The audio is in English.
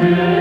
Spirit.